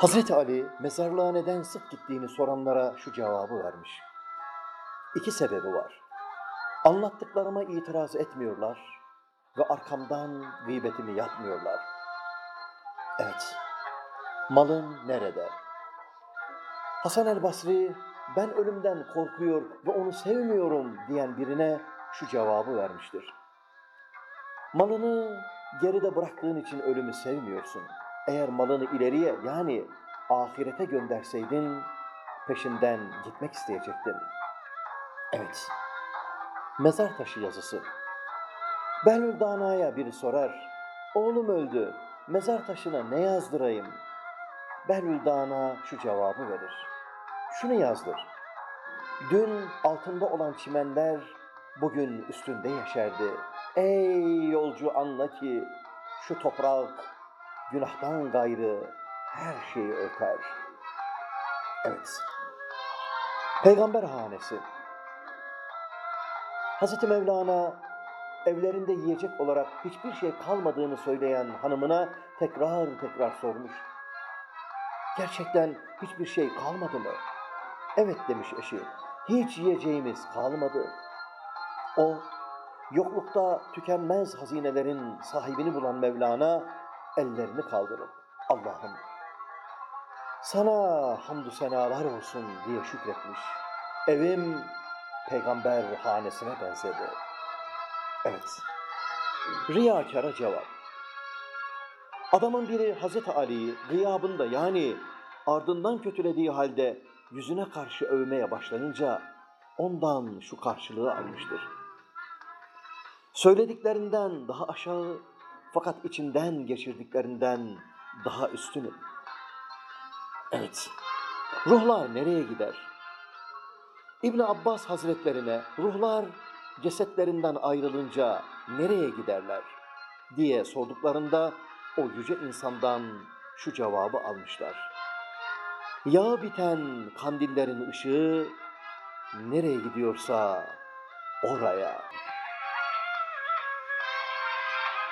Hazreti Ali mezarlığa neden sık gittiğini soranlara şu cevabı vermiş. İki sebebi var. Anlattıklarıma itiraz etmiyorlar ve arkamdan gıybetimi yapmıyorlar. Evet, malın nerede? Hasan el Basri, ben ölümden korkuyor ve onu sevmiyorum diyen birine şu cevabı vermiştir. Malını geride bıraktığın için ölümü sevmiyorsun. Eğer malını ileriye yani ahirete gönderseydin peşinden gitmek isteyecektin. Evet, mezar taşı yazısı. Belül Dana'ya biri sorar, oğlum öldü, mezar taşına ne yazdırayım? Belül Dana şu cevabı verir. Şunu yazdır. Dün altında olan çimenler bugün üstünde yeşerdi. Ey yolcu anla ki şu toprak günahtan gayrı her şeyi örter. Evet. Peygamber hanesi. Hazreti Mevlana evlerinde yiyecek olarak hiçbir şey kalmadığını söyleyen hanımına tekrar tekrar sormuş. Gerçekten hiçbir şey kalmadı mı? Evet demiş eşi. Hiç yiyeceğimiz kalmadı. O yoklukta tükenmez hazinelerin sahibini bulan Mevlana ellerini kaldırıp Allah'ım sana hamdü senalar olsun diye şükretmiş. Evim peygamber hanesine benzedi. Evet. Riyakara cevap. Adamın biri Hazreti Ali'yi gıyabında yani ardından kötülediği halde yüzüne karşı övmeye başlayınca ondan şu karşılığı almıştır. Söylediklerinden daha aşağı fakat içinden geçirdiklerinden daha üstünüm. Evet, ruhlar nereye gider? İbn Abbas Hazretlerine ruhlar cesetlerinden ayrılınca nereye giderler diye sorduklarında o yüce insandan şu cevabı almışlar. Yağ biten kandillerin ışığı nereye gidiyorsa oraya.